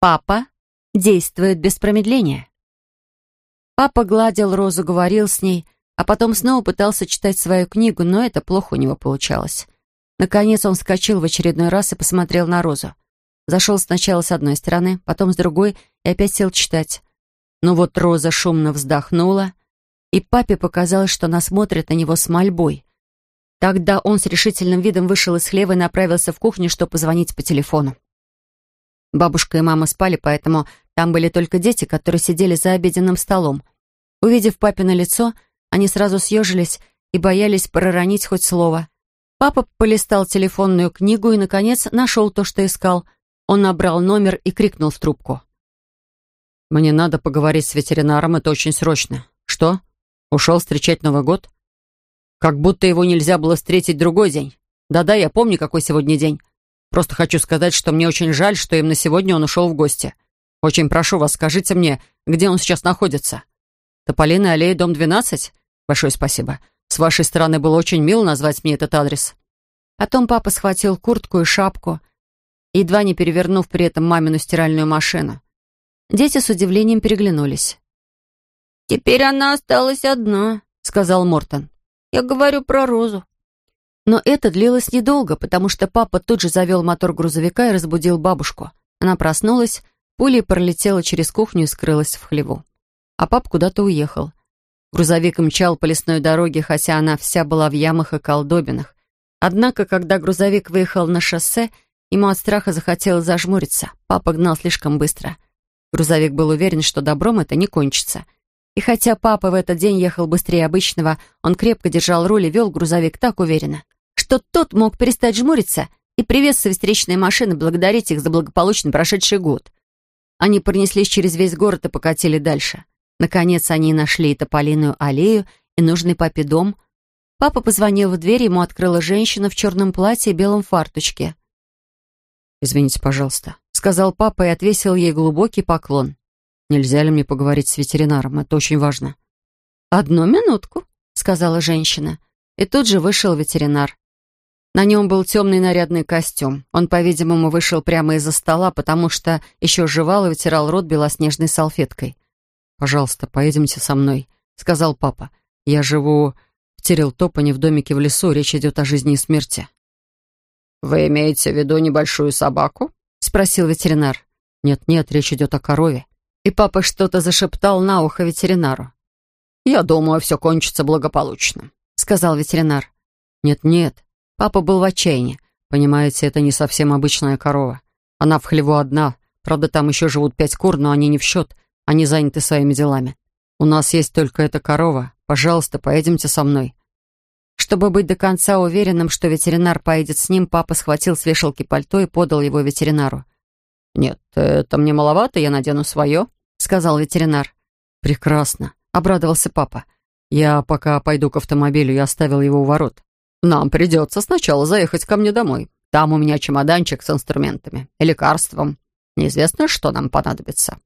Папа действует без промедления. Папа гладил Розу, говорил с ней, а потом снова пытался читать свою книгу, но это плохо у него получалось. Наконец он вскочил в очередной раз и посмотрел на Розу. Зашел сначала с одной стороны, потом с другой и опять сел читать. Но вот Роза шумно вздохнула, и папе показалось, что она смотрит на него с мольбой. Тогда он с решительным видом вышел из хлева и направился в кухню, чтобы позвонить по телефону. Бабушка и мама спали, поэтому там были только дети, которые сидели за обеденным столом. Увидев папино лицо, они сразу съежились и боялись проронить хоть слово. Папа полистал телефонную книгу и, наконец, нашел то, что искал. Он набрал номер и крикнул в трубку. «Мне надо поговорить с ветеринаром, это очень срочно. Что? Ушел встречать Новый год? Как будто его нельзя было встретить другой день. Да-да, я помню, какой сегодня день. Просто хочу сказать, что мне очень жаль, что именно сегодня он ушел в гости. Очень прошу вас, скажите мне, где он сейчас находится? Тополиная аллея, дом 12? Большое спасибо. С вашей стороны было очень мило назвать мне этот адрес. Потом папа схватил куртку и шапку, едва не перевернув при этом мамину стиральную машину. Дети с удивлением переглянулись. «Теперь она осталась одна», — сказал Мортон. «Я говорю про Розу». Но это длилось недолго, потому что папа тут же завел мотор грузовика и разбудил бабушку. Она проснулась, пулей пролетела через кухню и скрылась в хлеву. А пап куда-то уехал. Грузовик мчал по лесной дороге, хотя она вся была в ямах и колдобинах. Однако, когда грузовик выехал на шоссе, ему от страха захотелось зажмуриться. Папа гнал слишком быстро. Грузовик был уверен, что добром это не кончится. И хотя папа в этот день ехал быстрее обычного, он крепко держал руль и вел грузовик так уверенно, что тот мог перестать жмуриться и приветствовать встречные машины, благодарить их за благополучно прошедший год. Они пронеслись через весь город и покатили дальше. Наконец они нашли и Тополиную аллею, и нужный папе дом. Папа позвонил в дверь, ему открыла женщина в черном платье и белом фарточке. «Извините, пожалуйста», — сказал папа и отвесил ей глубокий поклон. «Нельзя ли мне поговорить с ветеринаром? Это очень важно». «Одну минутку», — сказала женщина. И тут же вышел ветеринар. На нем был темный нарядный костюм. Он, по-видимому, вышел прямо из-за стола, потому что еще жевал и вытирал рот белоснежной салфеткой. «Пожалуйста, поедемте со мной», — сказал папа. «Я живу в Терилтопане в домике в лесу. Речь идет о жизни и смерти». «Вы имеете в виду небольшую собаку?» — спросил ветеринар. «Нет-нет, речь идет о корове». И папа что-то зашептал на ухо ветеринару. «Я думаю, все кончится благополучно», — сказал ветеринар. «Нет-нет, Папа был в отчаянии. Понимаете, это не совсем обычная корова. Она в хлеву одна. Правда, там еще живут пять кур, но они не в счет. Они заняты своими делами. У нас есть только эта корова. Пожалуйста, поедемте со мной». Чтобы быть до конца уверенным, что ветеринар поедет с ним, папа схватил с вешалки пальто и подал его ветеринару. «Нет, это мне маловато, я надену свое», — сказал ветеринар. «Прекрасно», — обрадовался папа. «Я пока пойду к автомобилю, я оставил его у ворот». «Нам придется сначала заехать ко мне домой. Там у меня чемоданчик с инструментами лекарством. Неизвестно, что нам понадобится».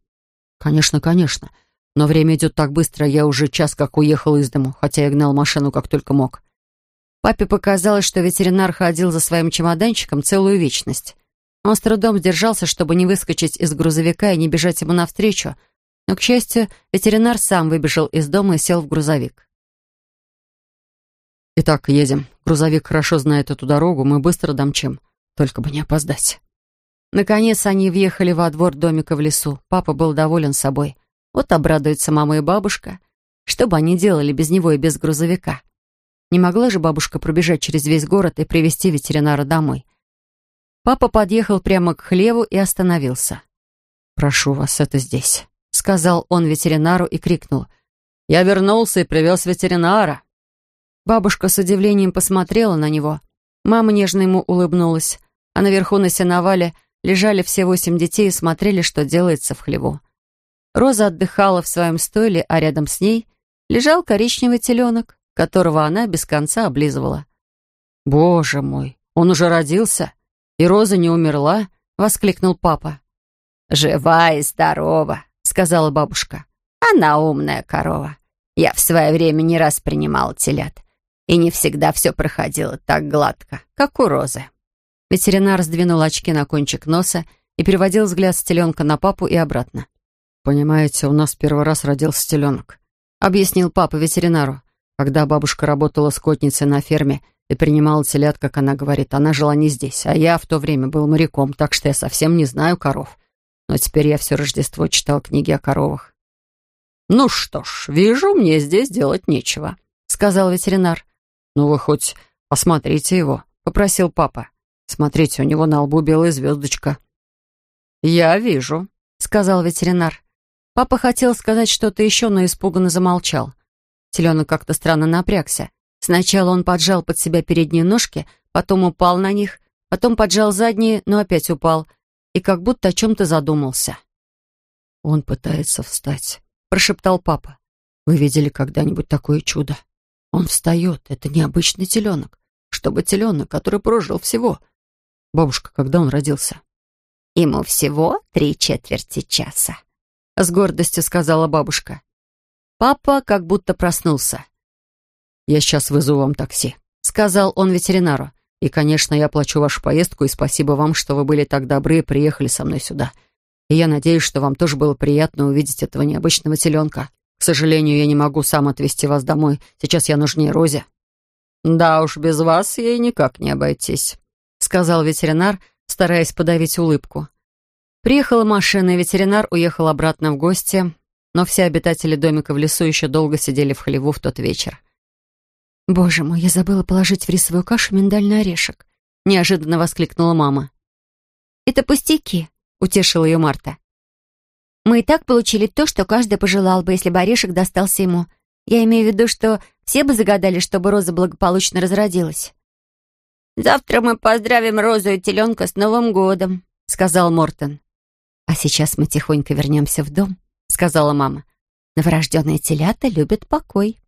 «Конечно, конечно. Но время идет так быстро, я уже час как уехал из дому, хотя я гнал машину как только мог». Папе показалось, что ветеринар ходил за своим чемоданчиком целую вечность. Он с трудом сдержался, чтобы не выскочить из грузовика и не бежать ему навстречу, но, к счастью, ветеринар сам выбежал из дома и сел в грузовик. «Итак, едем. Грузовик хорошо знает эту дорогу, мы быстро домчим. Только бы не опоздать». Наконец они въехали во двор домика в лесу. Папа был доволен собой. Вот обрадуется мама и бабушка. Что бы они делали без него и без грузовика? Не могла же бабушка пробежать через весь город и привезти ветеринара домой. Папа подъехал прямо к хлеву и остановился. «Прошу вас, это здесь», — сказал он ветеринару и крикнул. «Я вернулся и привез ветеринара». Бабушка с удивлением посмотрела на него. Мама нежно ему улыбнулась, а наверху на сеновале лежали все восемь детей и смотрели, что делается в хлеву. Роза отдыхала в своем стойле, а рядом с ней лежал коричневый теленок, которого она без конца облизывала. «Боже мой, он уже родился, и Роза не умерла!» — воскликнул папа. «Жива и здорова», — сказала бабушка. «Она умная корова. Я в свое время не раз принимала телят и не всегда все проходило так гладко, как у Розы. Ветеринар сдвинул очки на кончик носа и переводил взгляд с теленка на папу и обратно. «Понимаете, у нас первый раз родился теленок», — объяснил папа ветеринару. Когда бабушка работала скотницей на ферме и принимала телят, как она говорит, она жила не здесь, а я в то время был моряком, так что я совсем не знаю коров. Но теперь я все Рождество читал книги о коровах. «Ну что ж, вижу, мне здесь делать нечего», — сказал ветеринар. «Ну вы хоть посмотрите его», — попросил папа. «Смотрите, у него на лбу белая звездочка». «Я вижу», — сказал ветеринар. Папа хотел сказать что-то еще, но испуганно замолчал. Теленок как-то странно напрягся. Сначала он поджал под себя передние ножки, потом упал на них, потом поджал задние, но опять упал, и как будто о чем-то задумался. «Он пытается встать», — прошептал папа. «Вы видели когда-нибудь такое чудо? Он встает, это необычный теленок, чтобы теленок, который прожил всего. Бабушка, когда он родился?» «Ему всего три четверти часа», — с гордостью сказала бабушка. Папа как будто проснулся. «Я сейчас вызову вам такси», — сказал он ветеринару. «И, конечно, я плачу вашу поездку, и спасибо вам, что вы были так добры и приехали со мной сюда. И я надеюсь, что вам тоже было приятно увидеть этого необычного теленка. К сожалению, я не могу сам отвезти вас домой. Сейчас я нужнее Розе». «Да уж, без вас ей никак не обойтись», — сказал ветеринар, стараясь подавить улыбку. Приехала машина, и ветеринар уехал обратно в гости, но все обитатели домика в лесу еще долго сидели в хлеву в тот вечер. «Боже мой, я забыла положить в рисовую кашу миндальный орешек», — неожиданно воскликнула мама. «Это пустяки», — утешила ее Марта. «Мы и так получили то, что каждый пожелал бы, если бы орешек достался ему. Я имею в виду, что все бы загадали, чтобы Роза благополучно разродилась». «Завтра мы поздравим Розу и теленка с Новым годом», — сказал Мортон. «А сейчас мы тихонько вернемся в дом», — сказала мама. «Новорожденные телята любят покой».